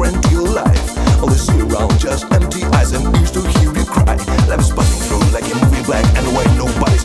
grand your life. All this year round, just empty eyes and ears to hear you cry. Life is passing through like a movie, black and white. Nobody's